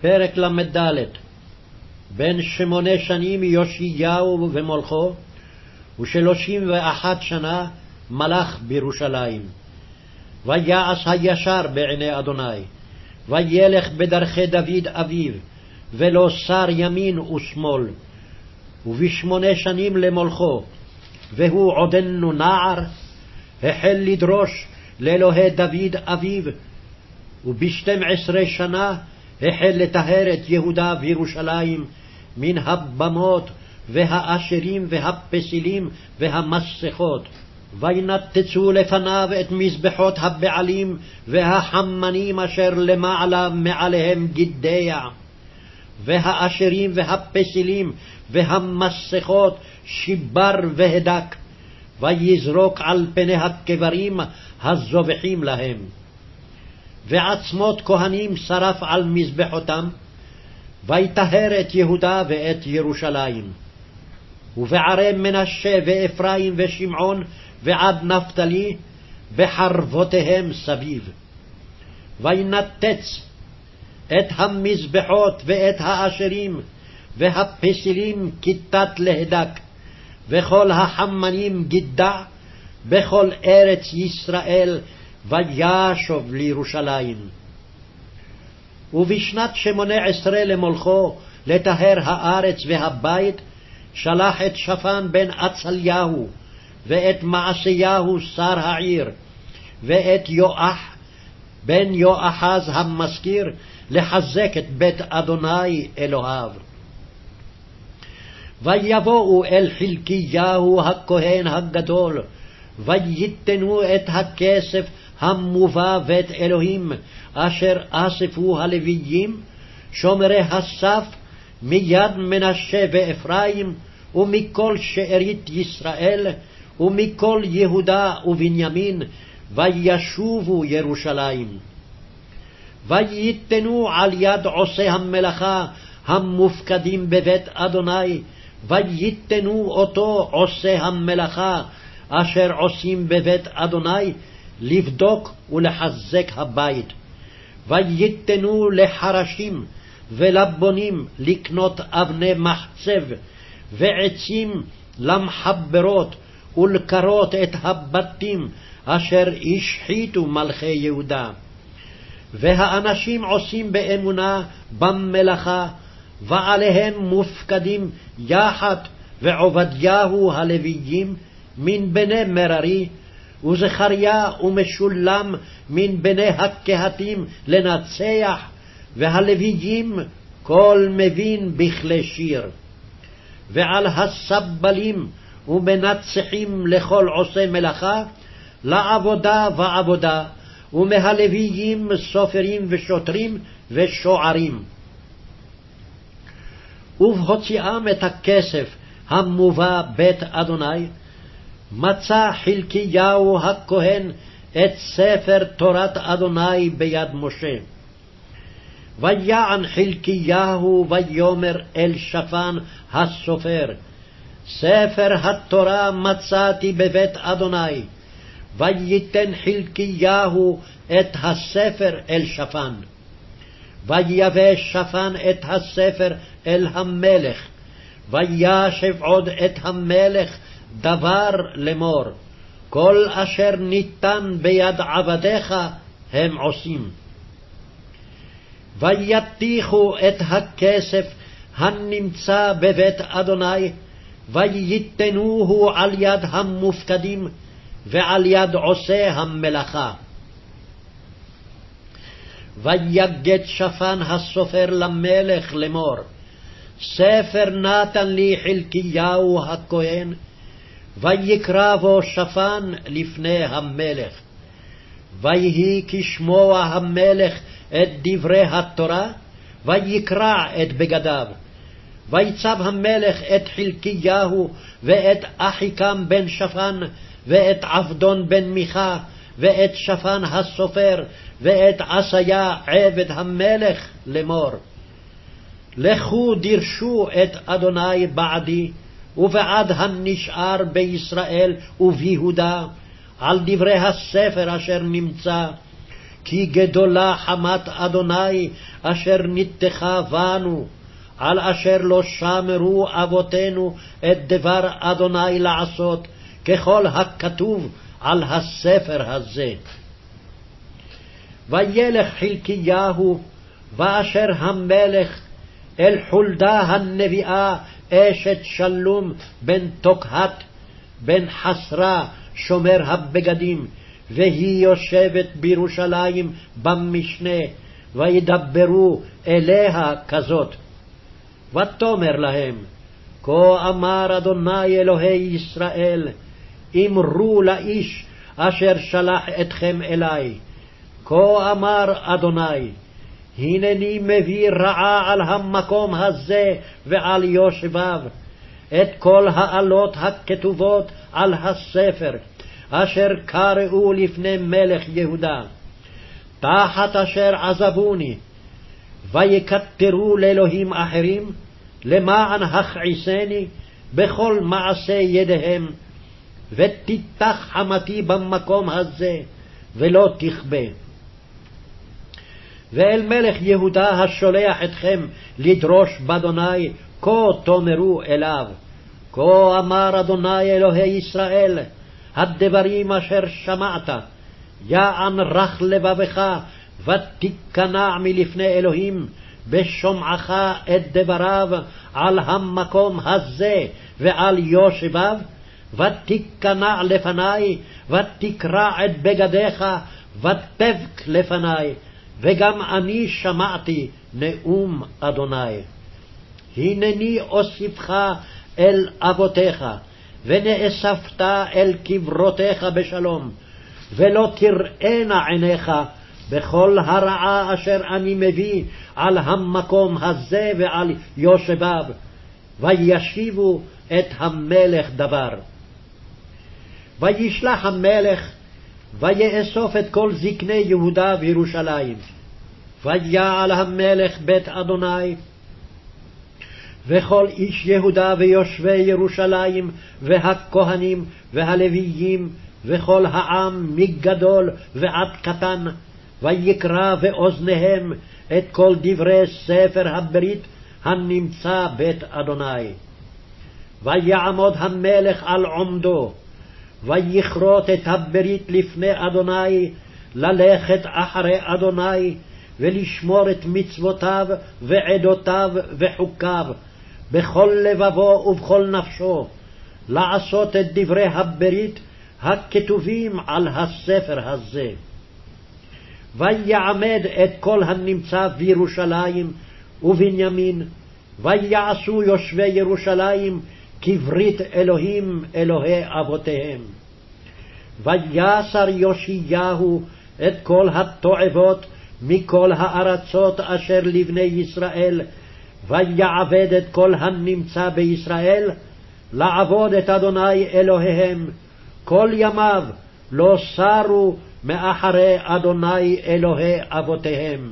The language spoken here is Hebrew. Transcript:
פרק ל"ד בן שמונה שנים יאשיהו ומולכו, ושלושים ואחת שנה מלך בירושלים. ויעש הישר בעיני אדוני, וילך בדרכי דוד אביו, ולא שר ימין ושמאל. ובשמונה שנים למולכו, והוא עודנו נער, החל לדרוש לאלוהי דוד אביו, ובשתים עשרה שנה החל לטהר את יהודה וירושלים מן הבמות והאשרים והפסילים והמסכות. וינתצו לפניו את מזבחות הבעלים והחמנים אשר למעלה מעליהם גידיה. והאשרים והפסילים והמסכות שיבר והדק, ויזרוק על פני הקברים הזובחים להם. ועצמות כהנים שרף על מזבחותם, ויטהר את יהודה ואת ירושלים. ובערי מנשה ואפרים ושמעון ועד נפתלי, בחרבותיהם סביב. וינתץ את המזבחות ואת האשרים, והפסילים כיתת להדק, וכל החמנים גידע, בכל ארץ ישראל וישוב לירושלים. ובשנת שמונה עשרה למולכו לטהר הארץ והבית, שלח את שפן בן עצליהו, ואת מעשיהו שר העיר, ואת יואח בן יואחז המזכיר, לחזק את בית אדוני אלוהיו. ויבואו אל חלקיהו הכהן הגדול, וייתנו את הכסף המובא בית אלוהים, אשר אספו הלוויים, שומרי הסף, מיד מנשה ואפרים, ומכל שארית ישראל, ומכל יהודה ובנימין, וישובו ירושלים. וייתנו על יד עושי המלאכה המופקדים בבית אדוני, וייתנו אותו עושי המלאכה אשר עושים בבית אדוני, לבדוק ולחזק הבית. וייתנו לחרשים ולבונים לקנות אבני מחצב, ועצים למחברות, ולקרות את הבתים אשר השחיתו מלכי יהודה. והאנשים עושים באמונה במלאכה, ועליהם מופקדים יחת ועובדיהו הלוויים מן בני מררי, וזכריה ומשולם מן בני הקהתים לנצח, והלוויים כל מבין בכלי שיר. ועל הסבלים ומנצחים לכל עושה מלאכה, לעבודה ועבודה, ומהלוויים סופרים ושוטרים ושוערים. ובהוציאם את הכסף המובא בית אדוני, מצא חלקיהו הכהן את ספר תורת אדוני ביד משה. ויען חלקיהו ויאמר אל שפן הסופר, ספר התורה מצאתי בבית אדוני, וייתן חלקיהו את הספר אל שפן. ויבא שפן את הספר אל המלך, וישב עוד את המלך דבר לאמור, כל אשר ניתן ביד עבדיך הם עושים. ויתיחו את הכסף הנמצא בבית אדוני, וייתנוהו על יד המופקדים ועל יד עושי המלאכה. ויגד שפן הסופר למלך לאמור, ספר נתן לי חלקיהו הכהן, ויקרא בו שפן לפני המלך. ויהי כשמוע המלך את דברי התורה, ויקרע את בגדיו. ויצב המלך את חלקיהו ואת אחיקם בן שפן ואת עבדון בן מיכה ואת שפן הסופר ואת עשיה עבד המלך לאמור. לכו דירשו את אדוני בעדי ובעד הנשאר בישראל וביהודה, על דברי הספר אשר נמצא, כי גדולה חמת אדוני אשר ניתחה בנו, על אשר לא שמרו אבותינו את דבר אדוני לעשות, ככל הכתוב על הספר הזה. וילך חלקיהו, ואשר המלך, אל חולדה הנביאה אשת שלום בן תוקהת, בן חסרה שומר הבגדים, והיא יושבת בירושלים במשנה, וידברו אליה כזאת. ותאמר להם, כה אמר אדוני אלוהי ישראל, אמרו לאיש אשר שלח אתכם אלי, כה אמר אדוני, הנני מביא רעה על המקום הזה ועל יושביו, את כל האלות הכתובות על הספר, אשר קראו לפני מלך יהודה. תחת אשר עזבוני, ויקטרו לאלוהים אחרים, למען הכעיסני בכל מעשה ידיהם, ותיתח חמתי במקום הזה, ולא תכבה. ואל מלך יהודה השולח אתכם לדרוש באדוני, כה תאמרו אליו. כה אמר אדוני אלוהי ישראל, הדברים אשר שמעת, יען רך לבבך, ותיכנע מלפני אלוהים, בשומעך את דבריו על המקום הזה ועל יושביו, ותיכנע לפני, ותקרע את בגדיך, ותבק לפני, וגם אני שמעתי נאום אדוני. הנני אוסיפך אל אבותיך, ונאספת אל קברותיך בשלום, ולא תראינה עיניך בכל הרעה אשר אני מביא על המקום הזה ועל יושביו, וישיבו את המלך דבר. וישלח המלך ויאסוף את כל זקני יהודה וירושלים. ויעל המלך בית אדוני, וכל איש יהודה ויושבי ירושלים, והכהנים, והלוויים, וכל העם מגדול ועד קטן, ויקרא באוזניהם את כל דברי ספר הברית הנמצא בית אדוני. ויעמוד המלך על עומדו, ויכרות את הברית לפני אדוני, ללכת אחרי אדוני, ולשמור את מצוותיו ועדותיו וחוקיו, בכל לבבו ובכל נפשו, לעשות את דברי הברית הכתובים על הספר הזה. ויעמד את כל הנמצא בירושלים ובנימין, ויעשו יושבי ירושלים כברית אלוהים אלוהי אבותיהם. ויסר יאשיהו את כל התועבות מכל הארצות אשר לבני ישראל, ויעבד את כל הנמצא בישראל, לעבוד את אדוני אלוהיהם, כל ימיו לא סרו מאחרי אדוני אלוהי אבותיהם.